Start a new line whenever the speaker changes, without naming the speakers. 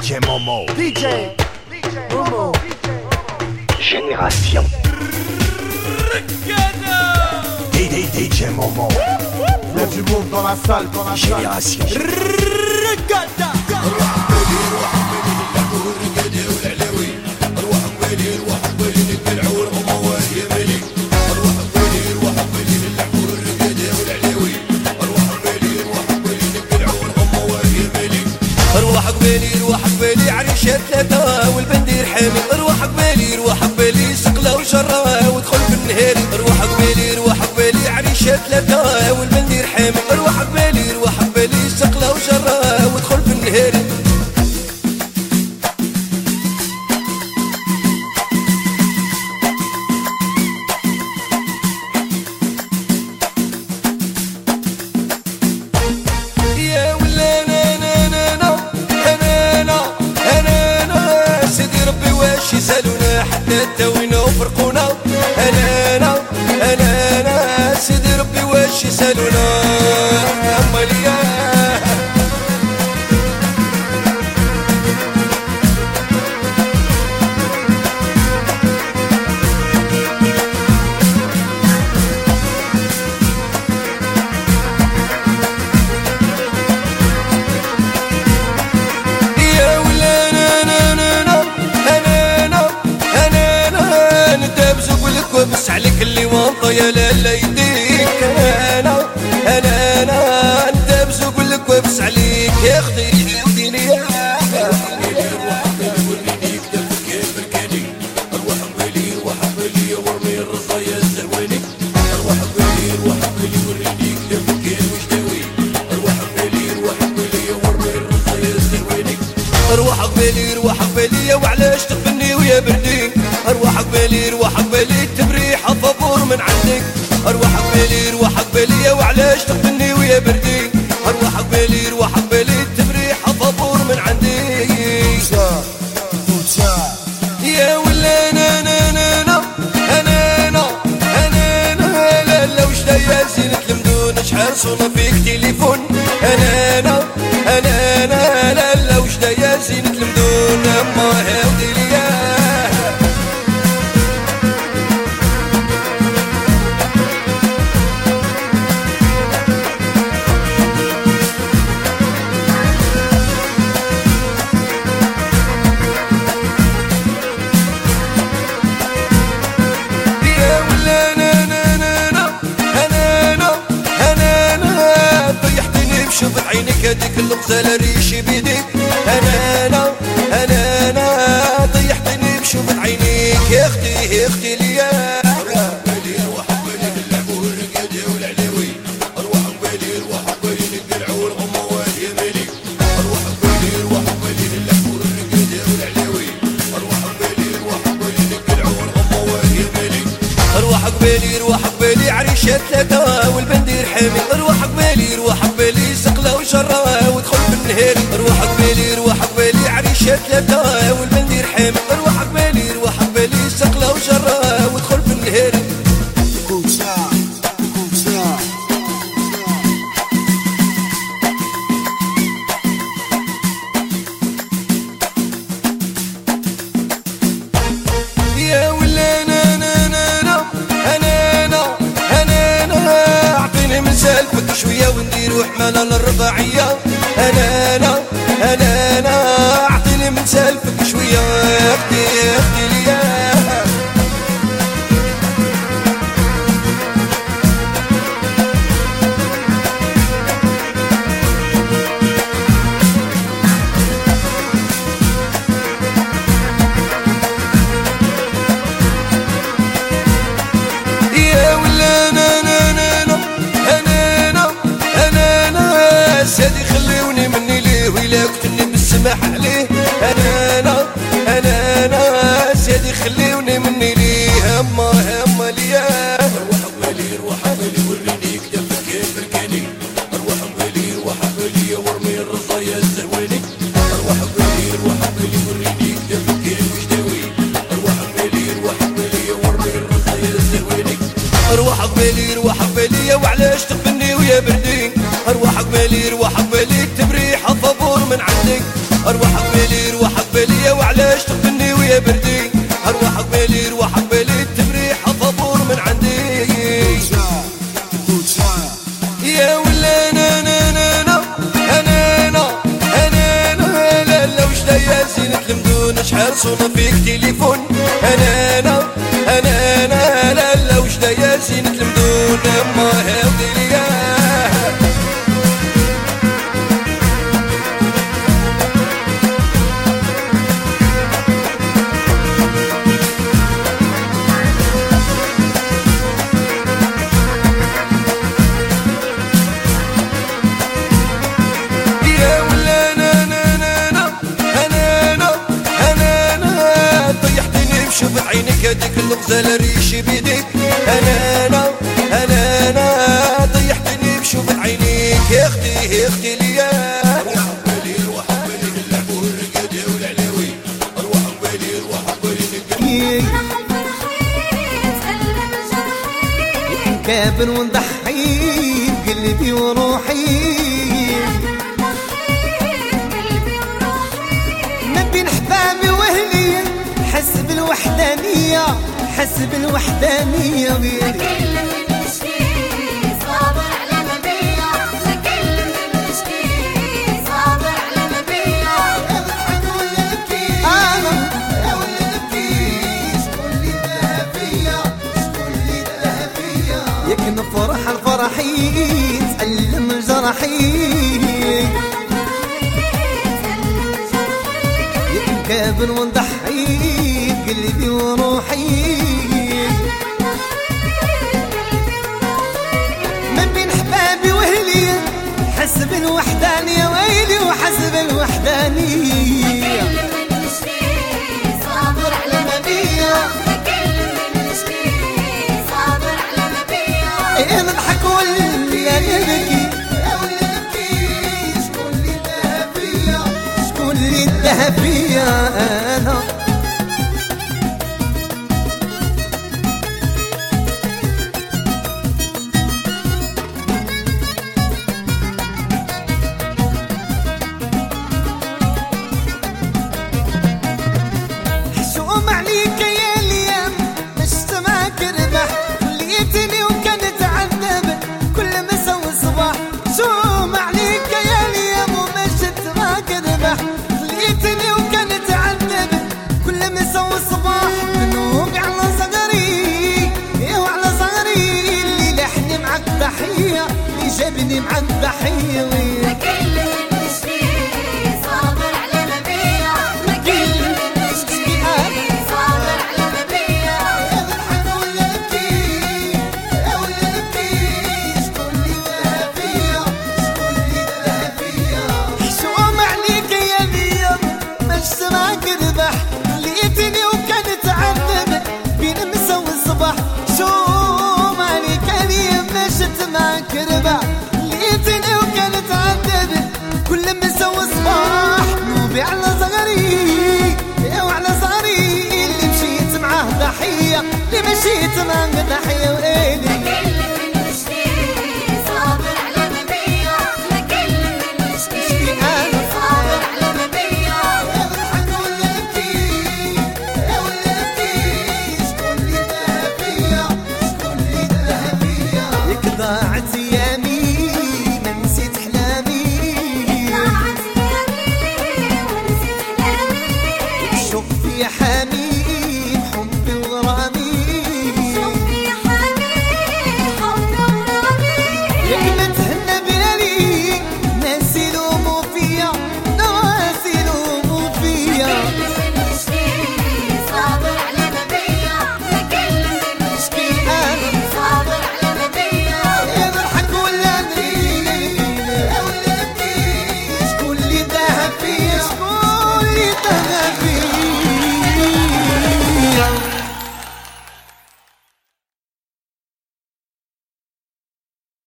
DJ Momo.
DJ. DJ Momo.
Génération. DJ Momo.
Y'a du monde dans la salle, dans la salle.
Génération.
ثلاثة وادخل في بالي روح بالي روح قبالي عريشة ثلاثة والبنت يسألوا أمال يا بس عليك اللي وانطى يا ليلي فابور من عندك. أروح قبالي روح قبالي وعلاش تغبني ويا بردي؟ أروح قبالي روح قبالي تبريحة فابور من عندك يا ولا أنا أنا أنا أنا أنا أنا أنا لا لا وش داير زينة المدون شحال صونا فيك تليفون؟ أنا أنا أنا. الغزالة ريشي بيديك أنا أنا أنا أنا طيحتني بشوف عينيك يا أختي يا أختي ليا. قبالي روح قبالي عريشة ثلاثة والبندير حامي. أروح قبالي روح قبالي سقلة وشرة وادخل الهيل روح قبالي روح قبالي عريشة يعني ثلاثة والبندي رحيم روح قبالي روح قبالي سقلة وجرة وادخل في النهيل شوية وندير وحمل للرباعيه نسلفك شوية أختي أختي قبالي روح قبالي وعلاش تغبني ويا بردي. أروح قبالي روح قبالي تبريحة فابور من عندك أرواح قبالي روح قبالي وعلاش تقبلني ويا بردي. أرواح قبالي روح قبالي التبريح طابور من عندي. يا ولا أنا أنا أنا أنا أنا أنا أنا لا وش دايا زينة المدون شحال صونا فيك تليفون؟ أنا أنا الغزالة ريشي بيديك أنا أنا أنا أنا طيحتني بشوف عينيك يا أختي يا أختي ليا.
كابر ونضحي بقلبي وروحي. نبي احبابي واهلي حس بالوحدانية. حس بالوحدانية ويلي نفرح الفرحي تألم جرحي ياك نكابر ونضحي بقلبي وروحي. من بين احبابي واهلي حس بالوحدانية ويلي وحس بالوحدانية صابر على ما بيا. إيه نضحك ولا نبكي يا ولا نبكي شكون اللي فيا شكون اللي فيا أنا وعلى صغري